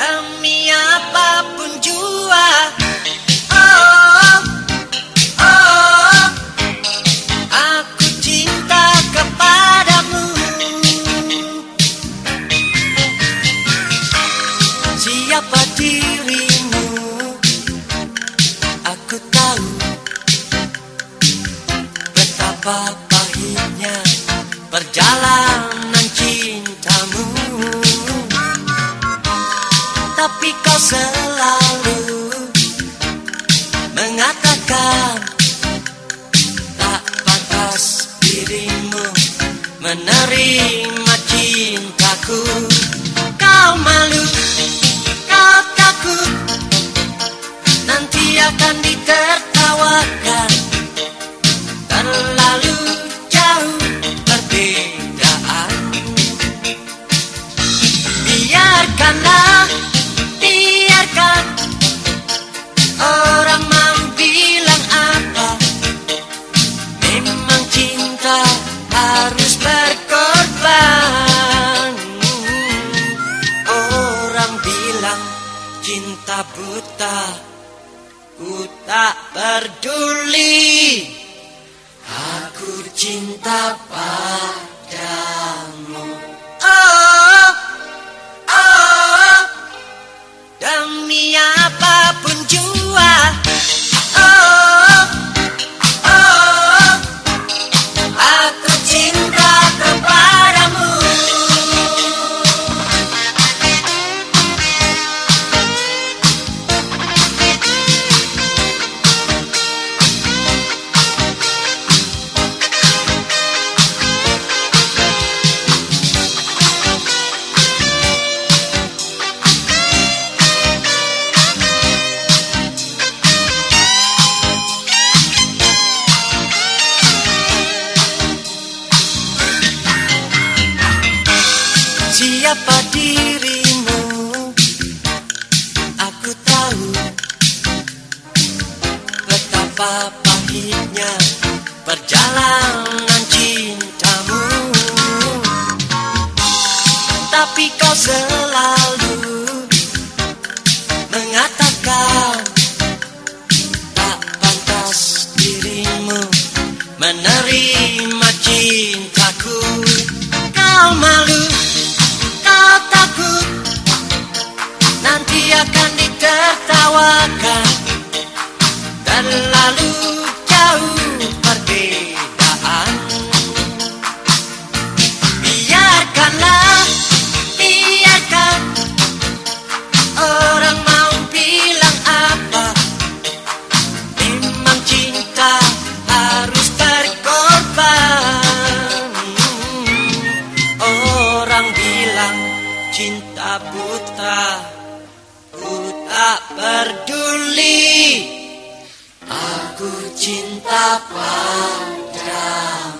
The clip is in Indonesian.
demi apa pun jua. Oh, oh oh aku cinta kepadamu. Siapa dirimu? Aku tahu betapa pahitnya berjalan selalu mengatakan Tak pantas dirimu menerima cintaku. Kau malu, kau takut Nanti akan ditertawakan tak peduli Aku cinta padamu Siapa dirimu? Aku tahu Betapa pahitnya Perjalanan cintamu. Tapi kau selalu Mengatakan Tak pantas dirimu Menerima cintaku. Kau malu buta Ku tak peduli. Aku cinta padamu.